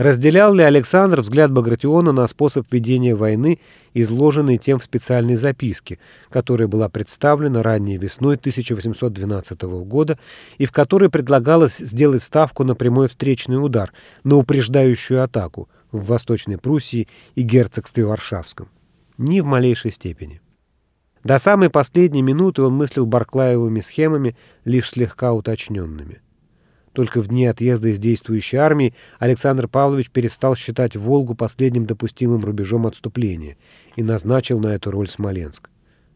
Разделял ли Александр взгляд Багратиона на способ ведения войны, изложенный тем в специальной записке, которая была представлена ранней весной 1812 года и в которой предлагалось сделать ставку на прямой встречный удар, на упреждающую атаку в Восточной Пруссии и герцогстве Варшавском? Ни в малейшей степени. До самой последней минуты он мыслил Барклаевыми схемами, лишь слегка уточненными. Только в дни отъезда из действующей армии Александр Павлович перестал считать Волгу последним допустимым рубежом отступления и назначил на эту роль Смоленск.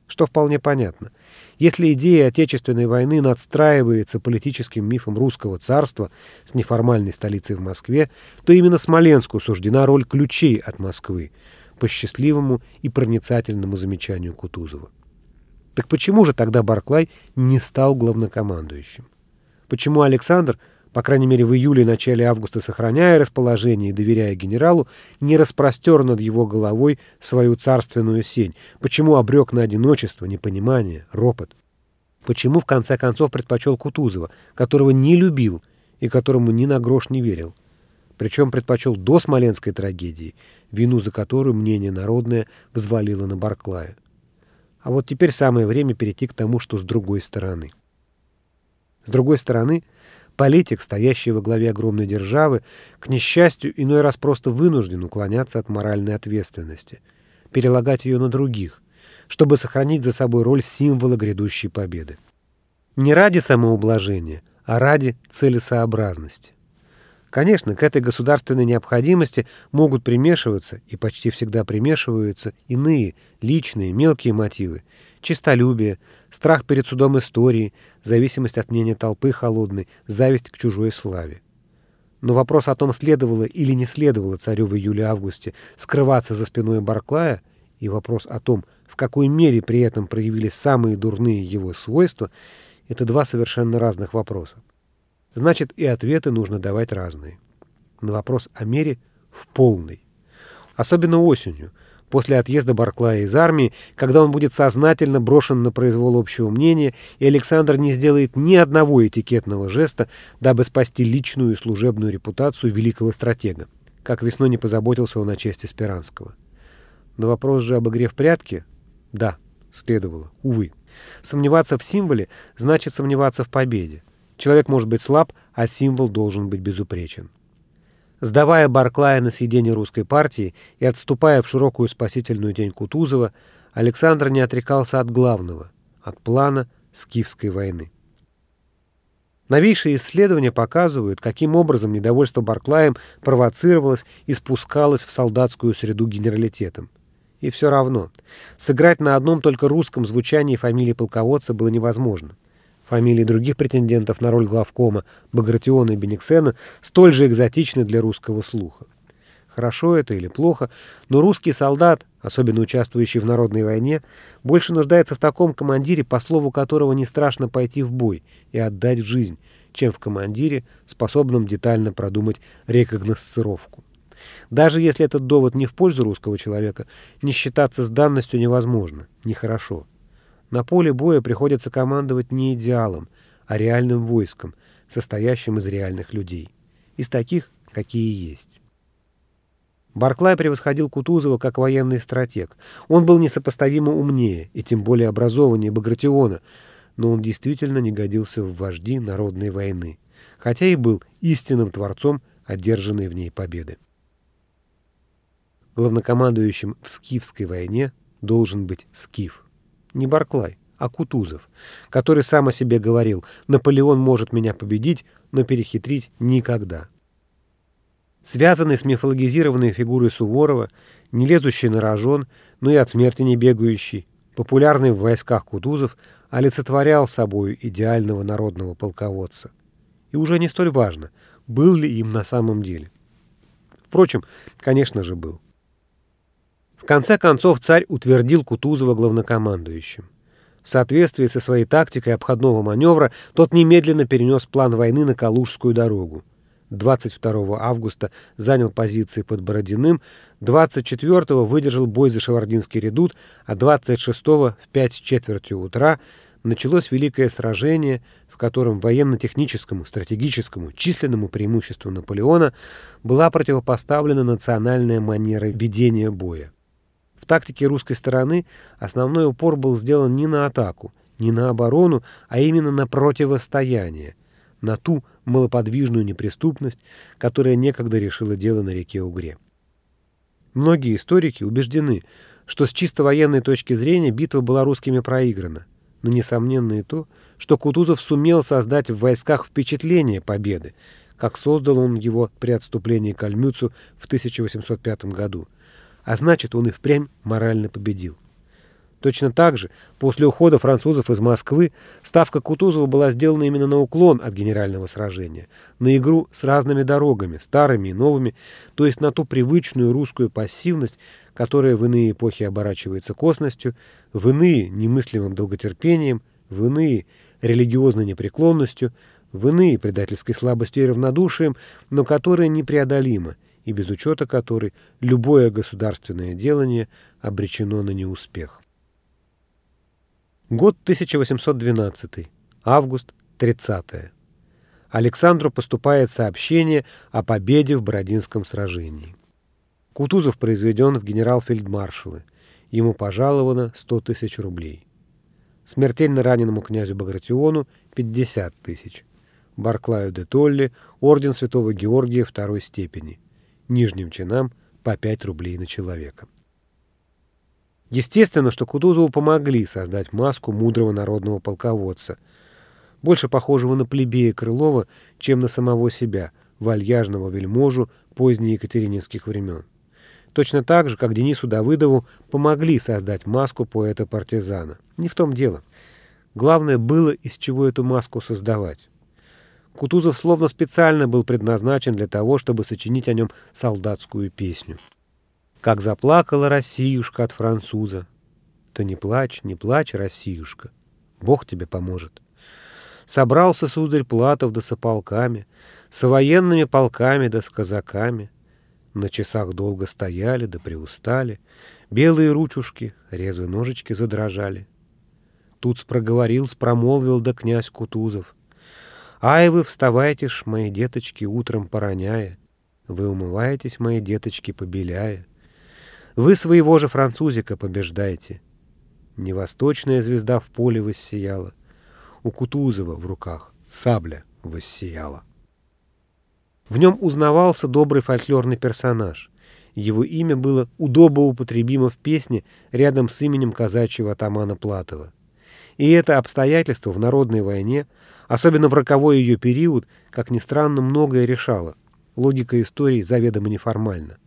Что вполне понятно. Если идея Отечественной войны надстраивается политическим мифом русского царства с неформальной столицей в Москве, то именно Смоленску суждена роль ключей от Москвы, по счастливому и проницательному замечанию Кутузова. Так почему же тогда Барклай не стал главнокомандующим? Почему Александр, по крайней мере в июле и начале августа сохраняя расположение и доверяя генералу, не распростер над его головой свою царственную сень? Почему обрек на одиночество, непонимание, ропот? Почему в конце концов предпочел Кутузова, которого не любил и которому ни на грош не верил? Причем предпочел до Смоленской трагедии, вину за которую мнение народное взвалило на Барклая. А вот теперь самое время перейти к тому, что с другой стороны. С другой стороны, политик, стоящий во главе огромной державы, к несчастью, иной раз просто вынужден уклоняться от моральной ответственности, перелагать ее на других, чтобы сохранить за собой роль символа грядущей победы. Не ради самоублажения, а ради целесообразности. Конечно, к этой государственной необходимости могут примешиваться, и почти всегда примешиваются, иные, личные, мелкие мотивы. Чистолюбие, страх перед судом истории, зависимость от мнения толпы холодной, зависть к чужой славе. Но вопрос о том, следовало или не следовало царю в июле-августе скрываться за спиной Барклая, и вопрос о том, в какой мере при этом проявились самые дурные его свойства, это два совершенно разных вопроса. Значит, и ответы нужно давать разные. На вопрос о мере в полной. Особенно осенью, после отъезда Барклая из армии, когда он будет сознательно брошен на произвол общего мнения, и Александр не сделает ни одного этикетного жеста, дабы спасти личную и служебную репутацию великого стратега, как весной не позаботился он о чести Спиранского. На вопрос же об игре в прятки – да, следовало, увы. Сомневаться в символе значит сомневаться в победе. Человек может быть слаб, а символ должен быть безупречен. Сдавая Барклая на съедение русской партии и отступая в широкую спасительную тень Кутузова, Александр не отрекался от главного, от плана Скифской войны. Новейшие исследования показывают, каким образом недовольство Барклаем провоцировалось и спускалось в солдатскую среду генералитетом. И все равно, сыграть на одном только русском звучании фамилии полководца было невозможно. Фамилии других претендентов на роль главкома Багратиона и Бениксена столь же экзотичны для русского слуха. Хорошо это или плохо, но русский солдат, особенно участвующий в народной войне, больше нуждается в таком командире, по слову которого не страшно пойти в бой и отдать жизнь, чем в командире, способном детально продумать рекогносцировку. Даже если этот довод не в пользу русского человека, не считаться с данностью невозможно, нехорошо. На поле боя приходится командовать не идеалом, а реальным войском, состоящим из реальных людей. Из таких, какие есть. Барклай превосходил Кутузова как военный стратег. Он был несопоставимо умнее и тем более образованнее Багратиона, но он действительно не годился в вожди народной войны, хотя и был истинным творцом одержанной в ней победы. Главнокомандующим в Скифской войне должен быть Скиф не Барклай, а Кутузов, который сам о себе говорил «Наполеон может меня победить, но перехитрить никогда». Связанный с мифологизированной фигурой Суворова, не лезущий на рожон, но и от смерти не бегающий, популярный в войсках Кутузов, олицетворял собою идеального народного полководца. И уже не столь важно, был ли им на самом деле. Впрочем, конечно же, был. В конце концов царь утвердил Кутузова главнокомандующим. В соответствии со своей тактикой обходного маневра тот немедленно перенес план войны на Калужскую дорогу. 22 августа занял позиции под Бородиным, 24 выдержал бой за Шевардинский редут, а 26 в 5 с четвертью утра началось Великое сражение, в котором военно-техническому, стратегическому, численному преимуществу Наполеона была противопоставлена национальная манера ведения боя. В тактике русской стороны основной упор был сделан не на атаку, не на оборону, а именно на противостояние, на ту малоподвижную неприступность, которая некогда решила дело на реке Угре. Многие историки убеждены, что с чисто военной точки зрения битва была русскими проиграна, но несомненно и то, что Кутузов сумел создать в войсках впечатление победы, как создал он его при отступлении к Альмюцу в 1805 году, а значит, он и впрямь морально победил. Точно так же, после ухода французов из Москвы, ставка Кутузова была сделана именно на уклон от генерального сражения, на игру с разными дорогами, старыми и новыми, то есть на ту привычную русскую пассивность, которая в иные эпохи оборачивается косностью, в иные – немыслимым долготерпением, в иные – религиозной непреклонностью, в иные – предательской слабостью и равнодушием, но которая непреодолима, и без учета которой любое государственное делание обречено на неуспех. Год 1812. Август 30. Александру поступает сообщение о победе в Бородинском сражении. Кутузов произведен в генерал-фельдмаршалы. Ему пожаловано 100 тысяч рублей. Смертельно раненому князю Багратиону 50 тысяч. Барклаю де Толли орден Святого Георгия второй степени. Нижним чинам по 5 рублей на человека. Естественно, что Кутузову помогли создать маску мудрого народного полководца, больше похожего на плебея Крылова, чем на самого себя, вальяжного вельможу позднеекатерининских времен. Точно так же, как Денису Давыдову помогли создать маску поэта-партизана. Не в том дело. Главное было, из чего эту маску создавать. Кутузов словно специально был предназначен для того, чтобы сочинить о нем солдатскую песню. Как заплакала Россиюшка от француза. То не плачь, не плачь, Россиюшка. Бог тебе поможет. Собрался сударь Платов да с полками, с военными полками да с казаками. На часах долго стояли да приустали, белые ручушки, резвые ножички задрожали. Тут спроговорил, спромолвил да князь Кутузов. «Ай вы, вставайте ж, мои деточки, утром пороняя, вы умываетесь, мои деточки, побеляя». Вы своего же французика побеждаете. Невосточная звезда в поле воссияла. У Кутузова в руках сабля воссияла. В нем узнавался добрый фольклорный персонаж. Его имя было удобоупотребимо в песне рядом с именем казачьего атамана Платова. И это обстоятельство в народной войне, особенно в роковой ее период, как ни странно, многое решало. Логика истории заведомо неформальна.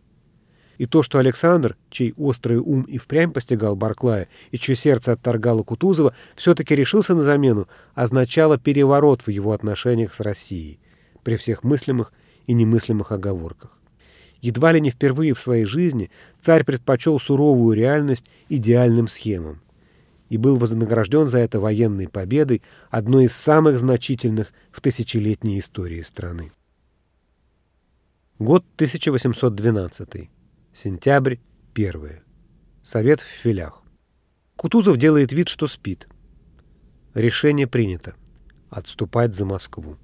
И то, что Александр, чей острый ум и впрямь постигал Барклая, и чье сердце отторгало Кутузова, все-таки решился на замену, означало переворот в его отношениях с Россией, при всех мыслимых и немыслимых оговорках. Едва ли не впервые в своей жизни царь предпочел суровую реальность идеальным схемам и был вознагражден за это военной победой, одной из самых значительных в тысячелетней истории страны. Год 1812. Сентябрь, первое. Совет в филях. Кутузов делает вид, что спит. Решение принято. Отступать за Москву.